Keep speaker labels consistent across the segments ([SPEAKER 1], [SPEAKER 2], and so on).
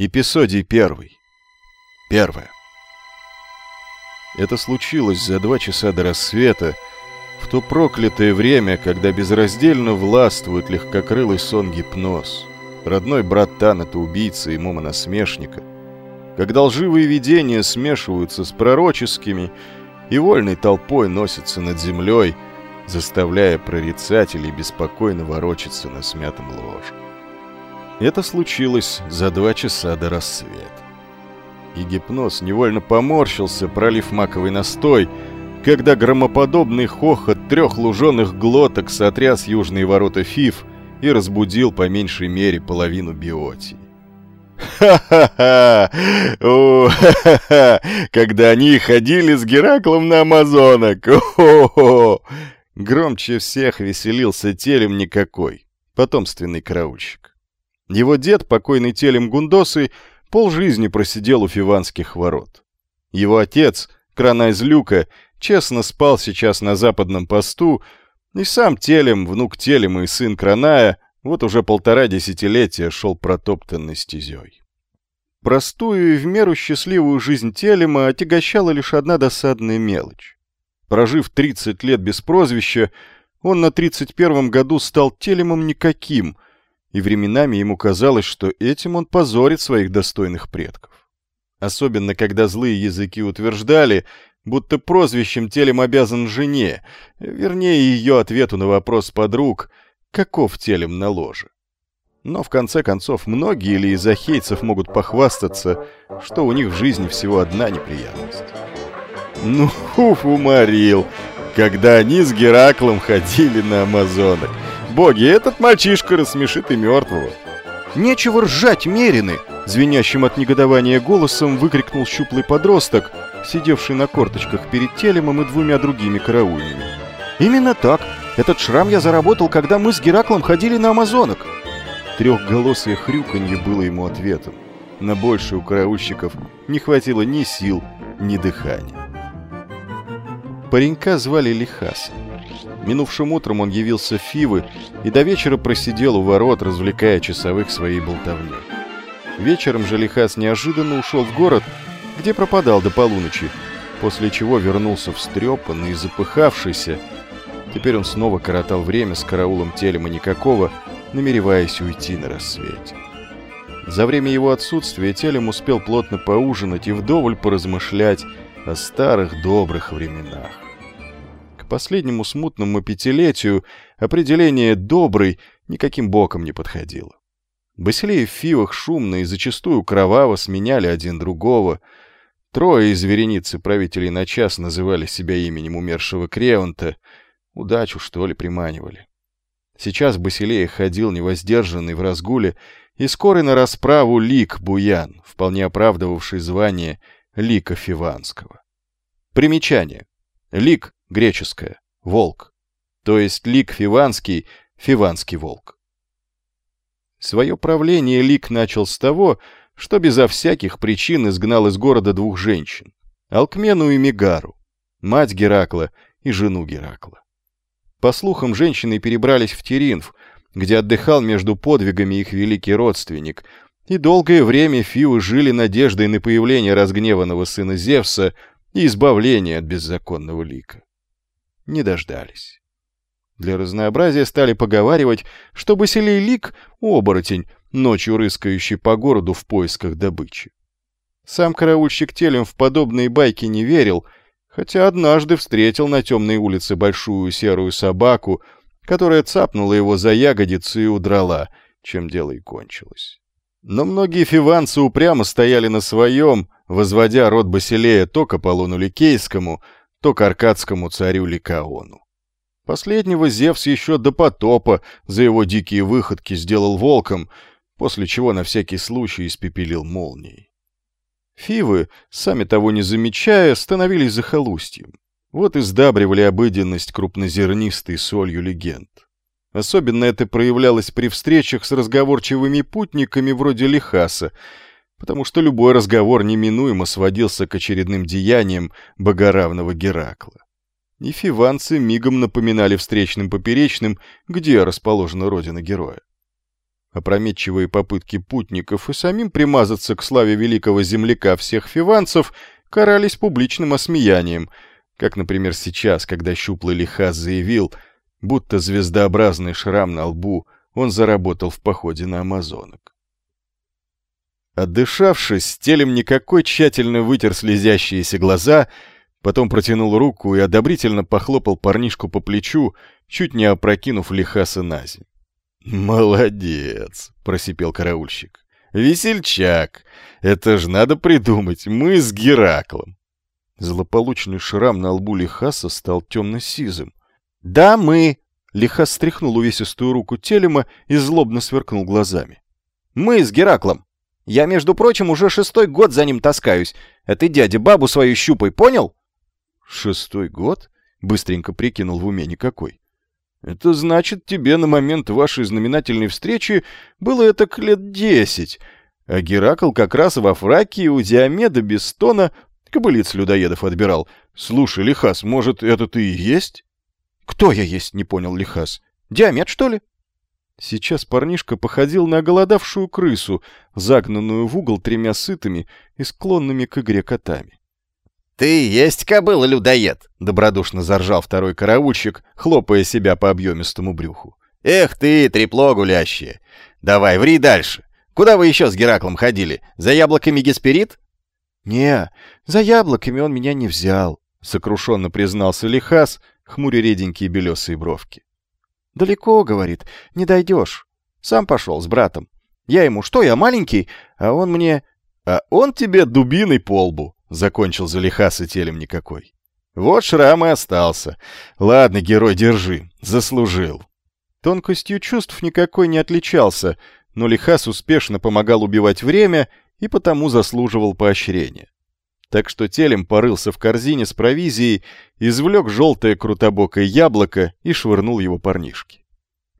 [SPEAKER 1] Эпизодий первый. Первое. Это случилось за два часа до рассвета, в то проклятое время, когда безраздельно властвует легкокрылый сон-гипноз, родной брат Таната-убийцы и Мома-насмешника, когда лживые видения смешиваются с пророческими и вольной толпой носятся над землей, заставляя прорицателей беспокойно ворочаться на смятом ложе. Это случилось за два часа до рассвета. И гипноз невольно поморщился, пролив маковый настой, когда громоподобный хохот трех луженых глоток сотряс южные ворота Фиф и разбудил по меньшей мере половину биотии. «Ха-ха-ха! О, ха-ха-ха! Когда они ходили с Гераклом на Амазонок! О-хо-хо!» Громче всех веселился телем никакой, потомственный караульщик. Его дед, покойный телем Гундосы, полжизни просидел у фиванских ворот. Его отец, Крана из Люка, честно спал сейчас на западном посту, и сам телем, внук телем и сын Краная, вот уже полтора десятилетия шел протоптанной стезей. Простую и в меру счастливую жизнь Телема отягощала лишь одна досадная мелочь. Прожив 30 лет без прозвища, он на 31-м году стал Телемом никаким — и временами ему казалось, что этим он позорит своих достойных предков. Особенно, когда злые языки утверждали, будто прозвищем телем обязан жене, вернее, ее ответу на вопрос подруг, каков телем на ложе. Но в конце концов, многие ли из ахейцев могут похвастаться, что у них в жизни всего одна неприятность. Ну, уф, уморил, когда они с Гераклом ходили на Амазонок — Боги, этот мальчишка рассмешит и мертвого.
[SPEAKER 2] «Нечего ржать, мерины!» — звенящим от негодования голосом выкрикнул щуплый подросток, сидевший на корточках перед телемом и двумя другими караульными. «Именно так. Этот шрам я заработал, когда мы с Гераклом ходили на Амазонок».
[SPEAKER 1] Трехголосое хрюканье было ему ответом. На больше у караульщиков не хватило ни сил, ни дыхания. Паренька звали Лихаса. Минувшим утром он явился в Фивы и до вечера просидел у ворот, развлекая часовых своей болтовней. Вечером же Лихас неожиданно ушел в город, где пропадал до полуночи, после чего вернулся встрепанный и запыхавшийся. Теперь он снова коротал время с караулом Телема Никакого, намереваясь уйти на рассвете. За время его отсутствия Телем успел плотно поужинать и вдоволь поразмышлять о старых добрых временах последнему смутному пятилетию определение «добрый» никаким боком не подходило. Басилеи в фивах шумно и зачастую кроваво сменяли один другого. Трое из вереницы правителей на час называли себя именем умершего Креонта. Удачу, что ли, приманивали. Сейчас Басилея ходил невоздержанный в разгуле и скорый на расправу Лик Буян, вполне оправдывавший звание Лика Фиванского. Примечание. Лик греческое — волк, то есть Лик Фиванский — фиванский волк. Свое правление Лик начал с того, что безо всяких причин изгнал из города двух женщин — Алкмену и Мегару, мать Геракла и жену Геракла. По слухам, женщины перебрались в Теринф, где отдыхал между подвигами их великий родственник, и долгое время Фивы жили надеждой на появление разгневанного сына Зевса и избавление от беззаконного лика не дождались. Для разнообразия стали поговаривать, что Басилей Лик — оборотень, ночью рыскающий по городу в поисках добычи. Сам караульщик телем в подобные байки не верил, хотя однажды встретил на темной улице большую серую собаку, которая цапнула его за ягодицы и удрала, чем дело и кончилось. Но многие фиванцы упрямо стояли на своем, возводя род Басилея то к Аполлону Ликейскому — то к аркадскому царю Ликаону. Последнего Зевс еще до потопа за его дикие выходки сделал волком, после чего на всякий случай испепелил молнией. Фивы, сами того не замечая, становились захолустьем. Вот и сдабривали обыденность крупнозернистой солью легенд. Особенно это проявлялось при встречах с разговорчивыми путниками вроде Лихаса — потому что любой разговор неминуемо сводился к очередным деяниям богоравного Геракла. И фиванцы мигом напоминали встречным поперечным, где расположена родина героя. Опрометчивые попытки путников и самим примазаться к славе великого земляка всех фиванцев карались публичным осмеянием, как, например, сейчас, когда щуплый Лихас заявил, будто звездообразный шрам на лбу он заработал в походе на амазонок. Отдышавшись, телем никакой тщательно вытер слезящиеся глаза, потом протянул руку и одобрительно похлопал парнишку по плечу, чуть не опрокинув Лихаса на. «Молодец!» — просипел караульщик. «Весельчак! Это ж надо придумать, мы с Гераклом!» Злополучный шрам на лбу Лихаса стал темно-сизым. «Да, мы!» — Лихас стряхнул увесистую руку Телема и злобно сверкнул глазами. «Мы с Гераклом! Я, между прочим, уже шестой год за ним таскаюсь, а ты, дядя, бабу свою щупай, понял?» «Шестой год?» — быстренько прикинул в уме никакой. Это значит, тебе на момент вашей знаменательной встречи было это к лет десять, а Геракл как раз во Фракии у Диомеда Бестона кобылиц людоедов отбирал. Слушай, Лихас, может, это ты и есть? Кто я есть, не понял Лихас. Диомед, что ли? Сейчас парнишка походил на голодавшую крысу, загнанную в угол тремя сытыми и склонными к игре котами.
[SPEAKER 2] «Ты есть кобыла-людоед!» — добродушно заржал второй караульщик, хлопая себя по объемистому брюху. «Эх ты, трепло гулящее! Давай, ври дальше! Куда вы еще с Гераклом ходили? За яблоками Гесперид?»
[SPEAKER 1] «Не, за яблоками он меня не взял», — сокрушенно признался Лихас, хмуря реденькие белесые бровки. «Далеко, — говорит, — не дойдешь. Сам пошел с братом. Я ему, что я маленький, а он мне...
[SPEAKER 2] А он тебе дубиной по лбу. — закончил Залихас и телем никакой. «Вот шрам и остался. Ладно, герой, держи. Заслужил».
[SPEAKER 1] Тонкостью чувств никакой не отличался, но Лихас успешно помогал убивать время и потому заслуживал поощрения. Так что телем порылся в корзине с провизией, извлек желтое крутобокое яблоко и швырнул его парнишке.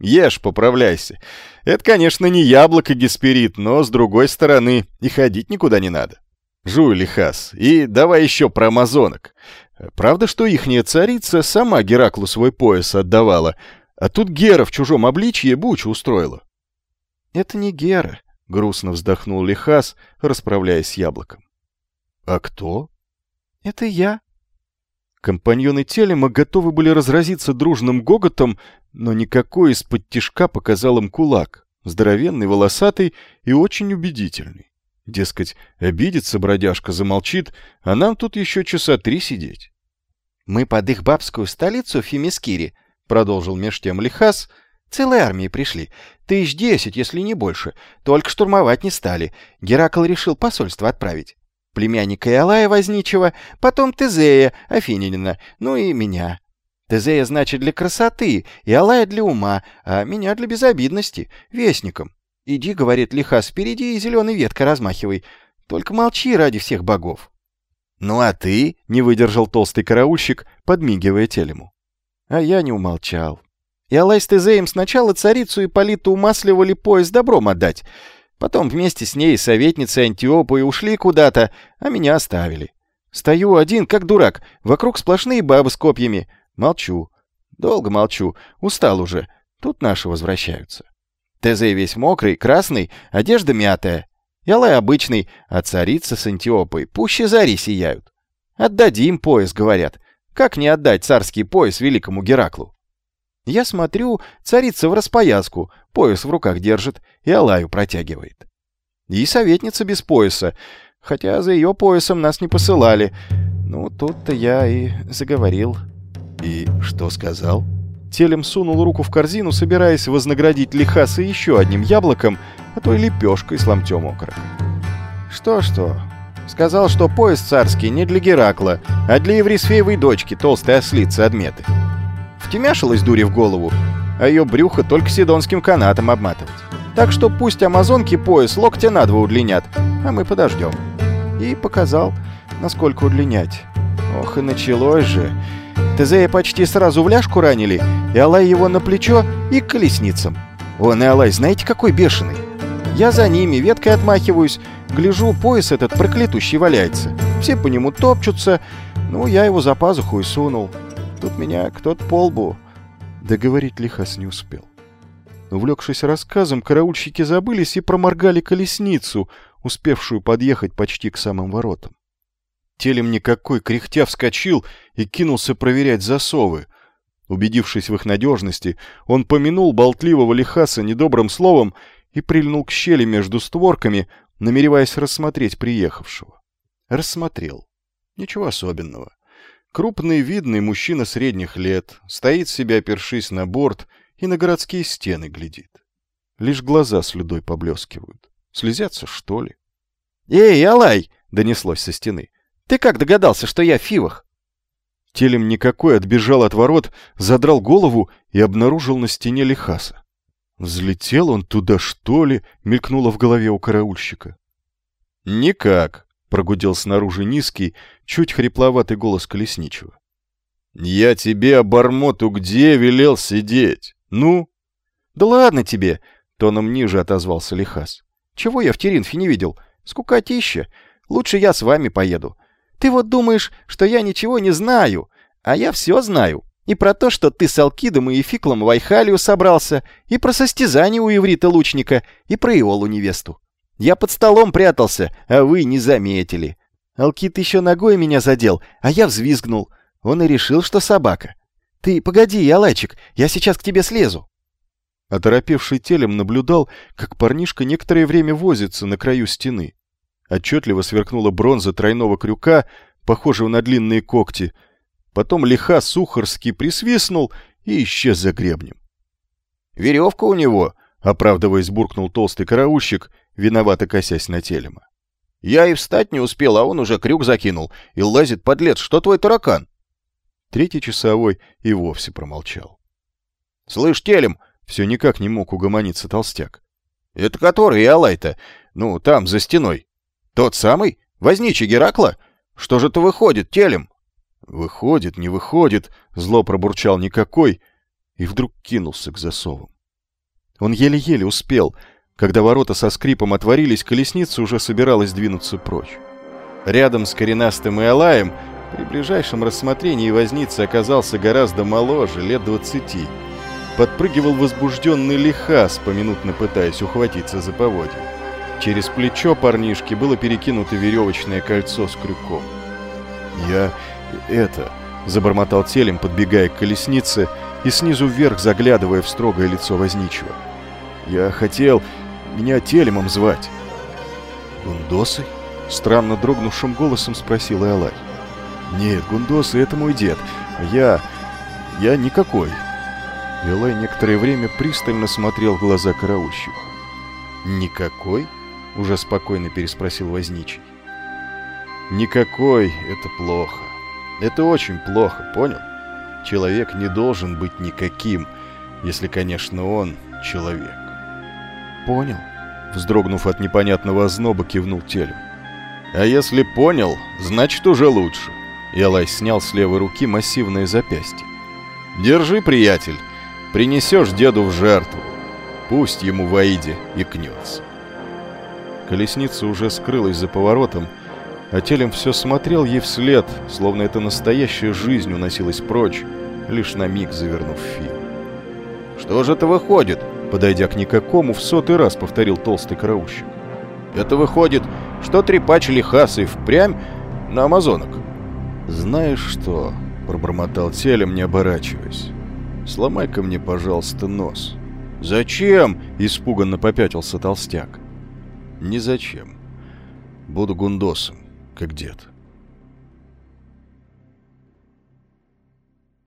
[SPEAKER 2] «Ешь, поправляйся. Это, конечно, не яблоко Гесперид, но, с другой стороны, и ходить никуда не надо». Жуй, Лихас, и давай еще про амазонок. Правда, что ихняя царица сама Гераклу свой пояс отдавала, а тут Гера в чужом обличье бучу устроила?
[SPEAKER 1] — Это не Гера, — грустно вздохнул Лихас, расправляясь с яблоком.
[SPEAKER 2] — А кто?
[SPEAKER 1] — Это я. Компаньоны Телема готовы были разразиться дружным гоготом, но никакой из-под тишка показал им кулак, здоровенный, волосатый и очень убедительный. Дескать, обидится бродяжка, замолчит, а нам тут еще часа три сидеть.
[SPEAKER 3] — Мы под их бабскую столицу Фемискири, — продолжил меж тем Лихас, — целой армией пришли. Тысяч десять, если не больше. Только штурмовать не стали. Геракл решил посольство отправить. Племянника Иолая Возничего, потом Тезея, Афининина, ну и меня. Тезея, значит, для красоты, Иолая для ума, а меня для безобидности, вестником. «Иди, — говорит Лихас, — впереди и зеленой веткой размахивай. Только молчи ради всех богов».
[SPEAKER 2] «Ну а ты?» — не выдержал толстый караульщик, подмигивая телему.
[SPEAKER 3] А я не умолчал. И Алай с Тезеем сначала царицу Ипполиту умасливали пояс добром отдать, потом вместе с ней советницы Антиопы ушли куда-то, а меня оставили. Стою один, как дурак, вокруг сплошные бабы с копьями. Молчу. Долго молчу, устал уже. Тут наши возвращаются. Тезей весь мокрый, красный, одежда мятая. Ялай обычный, а царица с Антиопой пуще зари сияют. Отдадим пояс, говорят. Как не отдать царский пояс великому Гераклу? Я смотрю, царица в распояску, пояс в руках держит и Алаю протягивает. И советница без пояса, хотя за ее поясом нас не посылали. Ну, тут-то я и заговорил.
[SPEAKER 2] И что сказал?
[SPEAKER 1] — Телем сунул руку в корзину, собираясь вознаградить Лихаса еще одним яблоком, а то и лепешкой с ломтем окорок.
[SPEAKER 3] «Что-что?» Сказал, что поезд царский не для Геракла, а для Еврисфеевой дочки, толстой ослицы Адметы. Втемяшилась дури в голову, а ее брюхо только сидонским канатом обматывать. Так что пусть амазонки пояс локтя на два удлинят, а мы подождем. И показал, насколько удлинять. Ох, и началось же. Тезея почти сразу в ляжку ранили, и Алай его на плечо и к колесницам. Он и Алай, знаете, какой бешеный? Я за ними веткой отмахиваюсь, гляжу, пояс этот проклятущий валяется. Все по нему топчутся, ну, я его за пазуху и сунул. Тут меня кто-то по лбу.
[SPEAKER 1] Договорить Лихас не успел.
[SPEAKER 2] Увлекшись рассказом, караульщики забылись и проморгали колесницу, успевшую подъехать почти к самым воротам. Телем никакой кряхтя вскочил и кинулся проверять засовы. Убедившись в их надежности, он помянул болтливого лихаса недобрым словом и прильнул к щели между створками, намереваясь рассмотреть приехавшего. Рассмотрел. Ничего особенного. Крупный, видный мужчина средних лет, стоит себя, опершись на борт, и на городские стены глядит. Лишь глаза слюдой поблескивают. Слезятся, что ли?
[SPEAKER 3] «Эй, Алай!» — донеслось со стены. «Ты как догадался, что я в фивах?»
[SPEAKER 2] Телем никакой отбежал от ворот, задрал голову и обнаружил на стене Лихаса. Взлетел он туда, что ли, мелькнуло в голове у караульщика. «Никак», — прогудел снаружи низкий, чуть хрипловатый голос колесничего. «Я тебе, обормоту, где велел сидеть? Ну?»
[SPEAKER 3] «Да ладно тебе!» — тоном ниже отозвался Лихас. «Чего я в Теринфе не видел? Скукотища. Лучше я с вами поеду. Ты вот думаешь, что я ничего не знаю, а я все знаю. И про то, что ты с Алкидом и Эфиклом в Айхалию собрался, и про состязание у иврита-лучника, и про Иолу невесту. Я под столом прятался, а вы не заметили. Алкид еще ногой меня задел, а я взвизгнул. Он и решил, что собака. Ты погоди, Алайчик, я сейчас к тебе слезу.
[SPEAKER 2] Оторопевший телем наблюдал, как парнишка некоторое время возится на краю стены. Отчетливо сверкнула бронза тройного крюка, похожего на длинные когти — Потом лиха Сухарский присвистнул и исчез за гребнем.
[SPEAKER 3] «Веревка у него!»
[SPEAKER 2] — оправдываясь, буркнул толстый караульщик, виновато косясь на телема.
[SPEAKER 3] «Я и встать не успел, а он уже крюк закинул и лазит подлец. Что твой таракан?»
[SPEAKER 2] Третий часовой и вовсе промолчал.
[SPEAKER 3] «Слышь, телем!»
[SPEAKER 2] — все никак не мог угомониться толстяк.
[SPEAKER 3] «Это который, Алай-то? Ну, там, за стеной. Тот самый? Возничий Геракла? Что же это выходит, телем?»
[SPEAKER 2] Выходит, не выходит, зло пробурчал никакой, и вдруг кинулся к засовам. Он еле-еле успел. Когда ворота со скрипом отворились, колесница уже собиралась двинуться прочь. Рядом с коренастым Иолаем при ближайшем рассмотрении возница оказался гораздо моложе, лет двадцати. Подпрыгивал возбужденный лихас, поминутно пытаясь ухватиться за поводья. Через плечо парнишки было перекинуто веревочное кольцо с крюком. «Я это...» — забормотал телем, подбегая к колеснице и снизу вверх заглядывая в строгое лицо возничего. «Я хотел меня телемом звать». «Гундосы?» — странно дрогнувшим голосом спросил Иолай. «Нет, Гундосы — это мой дед, а я... я никакой». Илай некоторое время пристально смотрел в глаза караульщику. «Никакой?» — уже спокойно переспросил возничий. «Никакой — это плохо. Это очень плохо, понял? Человек не должен быть никаким, если, конечно, он человек.
[SPEAKER 3] Понял.
[SPEAKER 2] Вздрогнув от непонятного озноба, кивнул телем. А если понял, значит уже лучше. Ялай снял с левой руки массивное запястье. Держи, приятель, принесешь деду в жертву. Пусть ему в Аиде икнется. Колесница уже скрылась за поворотом, а телем все смотрел ей вслед, словно эта настоящая жизнь уносилась прочь, лишь на миг завернув фильм.
[SPEAKER 3] «Что же это выходит?»
[SPEAKER 2] Подойдя к никакому, в сотый раз повторил толстый караульщик.
[SPEAKER 3] «Это выходит, что трепач Лихас и впрямь на амазонок?»
[SPEAKER 2] «Знаешь что?» — пробормотал телем, не оборачиваясь. «Сломай-ка мне, пожалуйста, нос».
[SPEAKER 3] «Зачем?»
[SPEAKER 2] — испуганно попятился толстяк. «Не зачем. Буду гундосом как дед.